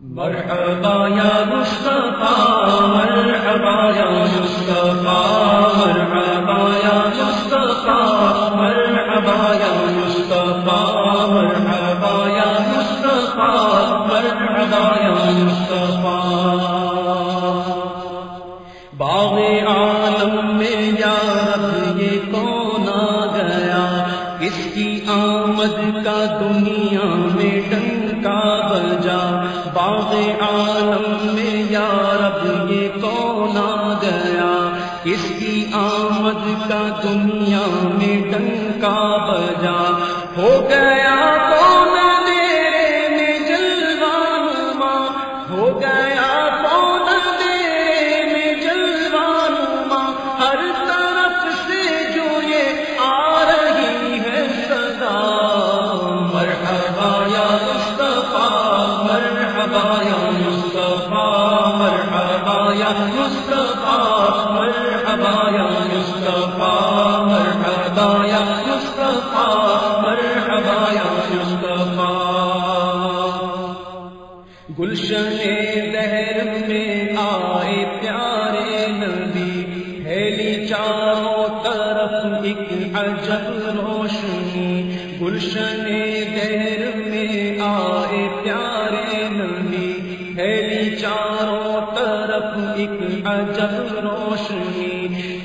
مرحبا یا مصطفیٰ، مرحبا یا مصطفیٰ، مرحبا یا مصطفیٰ، مرحبا یا مصطفیٰ، مرحبا یا مصطفیٰ، مرحبا یا مصطفیٰ. باغ عالم میں یا رب، یہ کون آ گیا؟ کس کی آمد کا دنیا میں کس کی آمد کا دنیا میں ڈنکا بجا۔ ہو گیا کون میرے میں جلوان ماں ہو گیا کون میرے میں جلوان ماں ہر طرف سے جو یہ آ رہی ہے صدا۔ مرحبا یا مصطفیٰ، مرحبا یا مصطفیٰ، مرحبا یا مصطفیٰ۔ مرحبا یا مصطفیٰ مرحبا یا مصطفیٰ مرحبا یا مصطفیٰ گلشن دہر میں آئے پیارے نبی پھیلی چاروں طرف ایک عجب روشنی. گلشن دہر میں آئے پیارے نبی پھیلی چاروں طرف ایک عجب روشنی.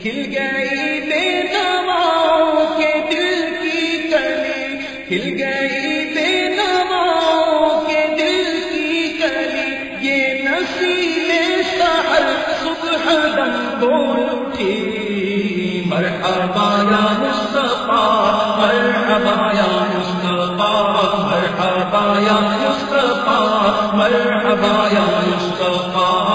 کھل گئی بے نواؤں کے دل کی کلی۔ کھل گئی بے نواؤں کے دل کی کلی۔ یہ نسیم سحر صبح دم بول اٹھی۔ مرحبا یا مصطفیٰ، مرحبا یا مصطفیٰ، مرحبا یا مصطفیٰ، مرحبا یا مصطفیٰ۔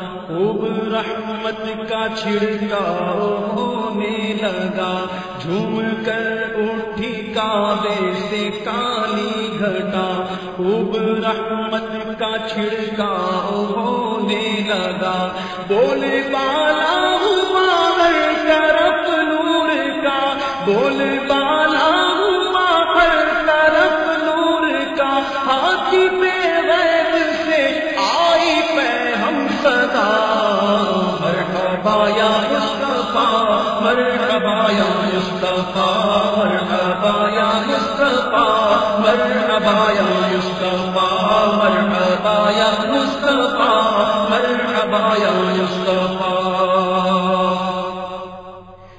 خوب رحمت کا چھڑکاؤ ہونے لگا جھوم کر اٹھی کعبے سے کالی گھٹا۔ خوب رحمت کا چھڑکاؤ ہونے لگا۔ بول بالا ہوا ہر طرف نور کا۔ بول بالا مصطفیٰ مرحبا یا مصطفیٰ، مرحبا یا مصطفیٰ، مرحبا یا مصطفیٰ، مرحبا یا مصطفیٰ، مرحبا یا مصطفیٰ.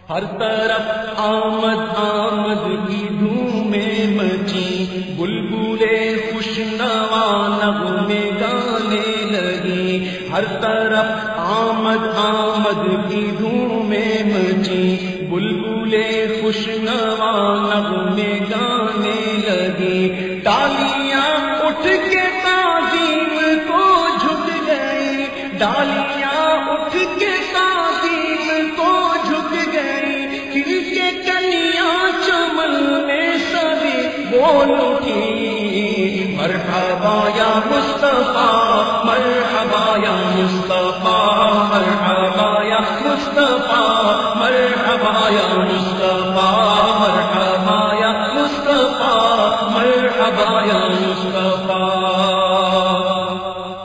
ہر طرف آمد آمد کی دھومیں مچی، بلبلے خوش نوا نغمے گانے لگی۔ ہر طرف آمد آمد کی دھومیں بلبلے خوش نوا گانے لگی۔ ڈالیاں اٹھ کے تعظیم کو جھک گئی ڈالیاں اٹھ کے تعظیم کو جھک گئی پھر کے کلیاں چمن میں سبھی بول اٹھی مرحبا یا مصطفیٰ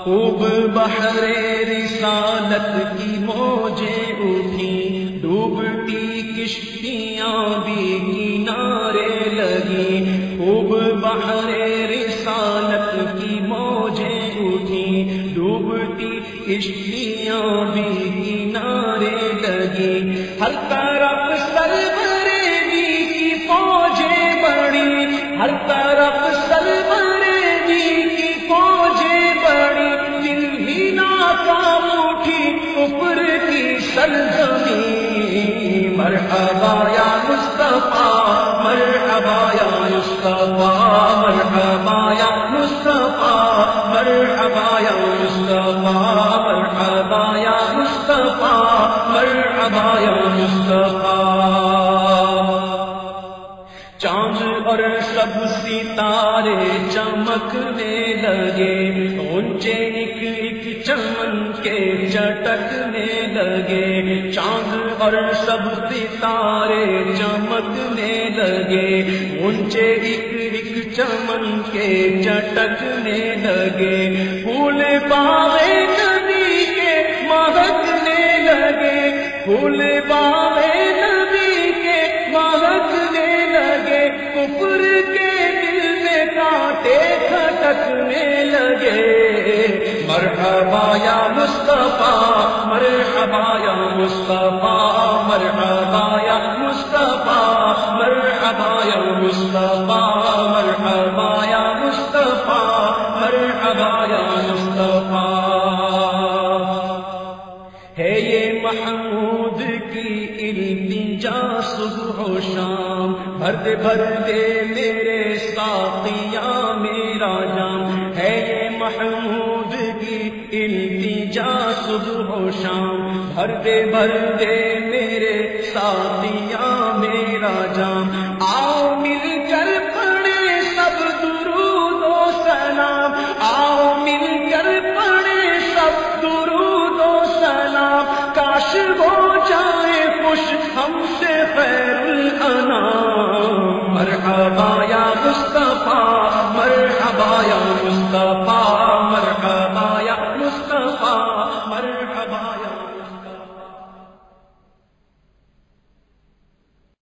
خوب بحر رسالت کی موجیں اٹھی، ڈوبتی کشتیاں بھی کنارے لگی۔ خوب بحر رسالت کی موجیں اٹھی، ڈوبتی کشتیاں بھی کنارے لگی۔ ہر طرف سلبریبی کی فوجیں بڑی ہر طرف سرزمین، مرحبا یا مصطفیٰ، مرحبا یا مصطفیٰ، مرحبا یا مصطفیٰ، مرحبا یا مصطفیٰ، مرحبا یا مصطفیٰ، مرحبا یا مصطفیٰ. چاند اور سب ستارے چمکنے لگے، اونچے ایک ایک چمن کے چٹکنے لگے، چاند اور سب ستارے چمکنے لگے، اونچے ایک ایک چمن کے چٹکنے لگے، پھول باغے ندی کے مہکنے لگے، پھول باغے ندی کے مہکنے لگے، کفر کانٹے کھٹکنے لگے۔ مرحبا یا مصطفیٰ، مرحبا یا مصطفیٰ، مرحبا یا مصطفیٰ، مرحبا یا مصطفیٰ، مرحبا یا مصطفیٰ، مرحبا یا ہے یہ محمود کی التجا صبح و شام۔ بھر دے بھر دے میرے ساتھیا میرا جام۔ ہے یہ محمود کی التجا صبح و شام۔ بھر دے بھر دے میرے ساتھیا میرا جام۔ مرحبا یا مصطفیٰ مرحبا یا مصطفیٰ.